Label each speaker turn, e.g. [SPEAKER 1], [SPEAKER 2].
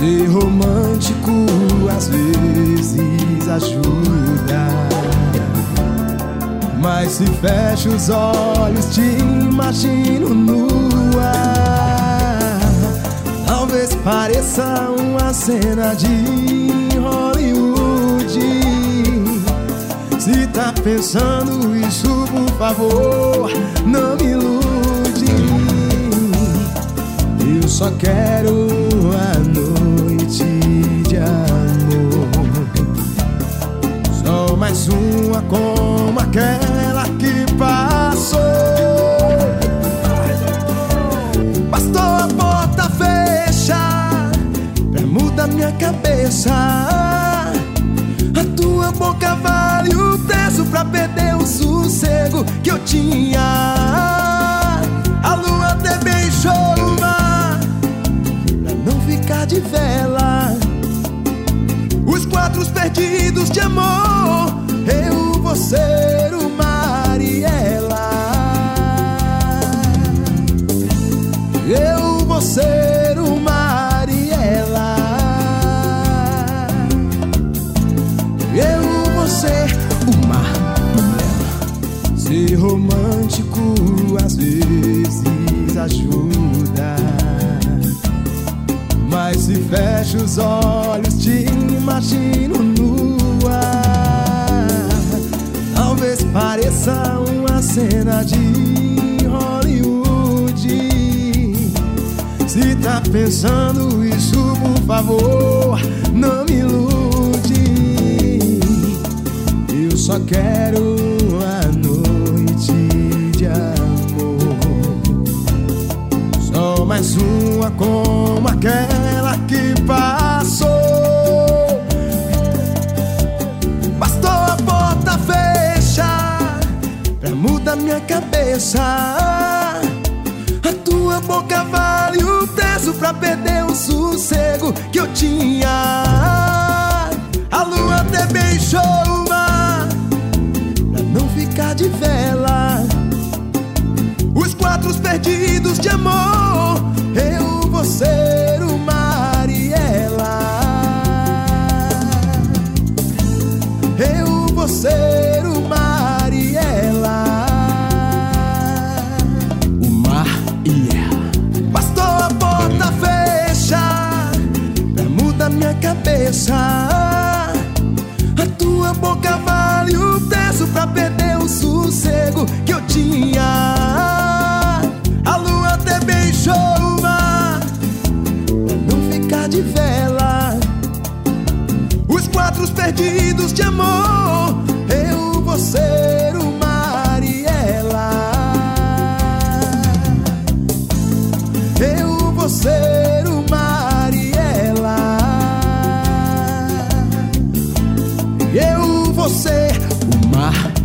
[SPEAKER 1] Ser romântico às vezes ajuda. Mas se fecha os olhos, te imagino nua. Talvez pareça uma cena de Hollywood. Se tá pensando isso, por favor, não me ilude. Eu só quero mudar minha cabeça. A tua boca vale o preço pra perder o sossego que eu tinha. A lua até beijou o mar pra não ficar de vela. Os quatro perdidos de amor, eu vou ser o mar e ela. Eu vou ser romântico às vezes ajuda. Mas se fecha os olhos, te imagino nua. Talvez pareça uma cena de Hollywood. Se tá pensando isso, por favor, não me ilude. Eu só quero como aquela que passou. Bastou a porta fechar pra mudar minha cabeça. A tua boca vale o preço pra perder o sossego que eu tinha. A lua até beijou o mar pra não ficar de vela. Os quatro perdidos de amor, ser o mar e ela. Eu vou ser o mar e ela. O mar e ela. Bastou a porta fechar pra mudar minha cabeça. A tua boca vale o preço pra perder de amor, eu vou ser o mar e ela. Eu vou ser o mar e ela. Eu vou ser o mar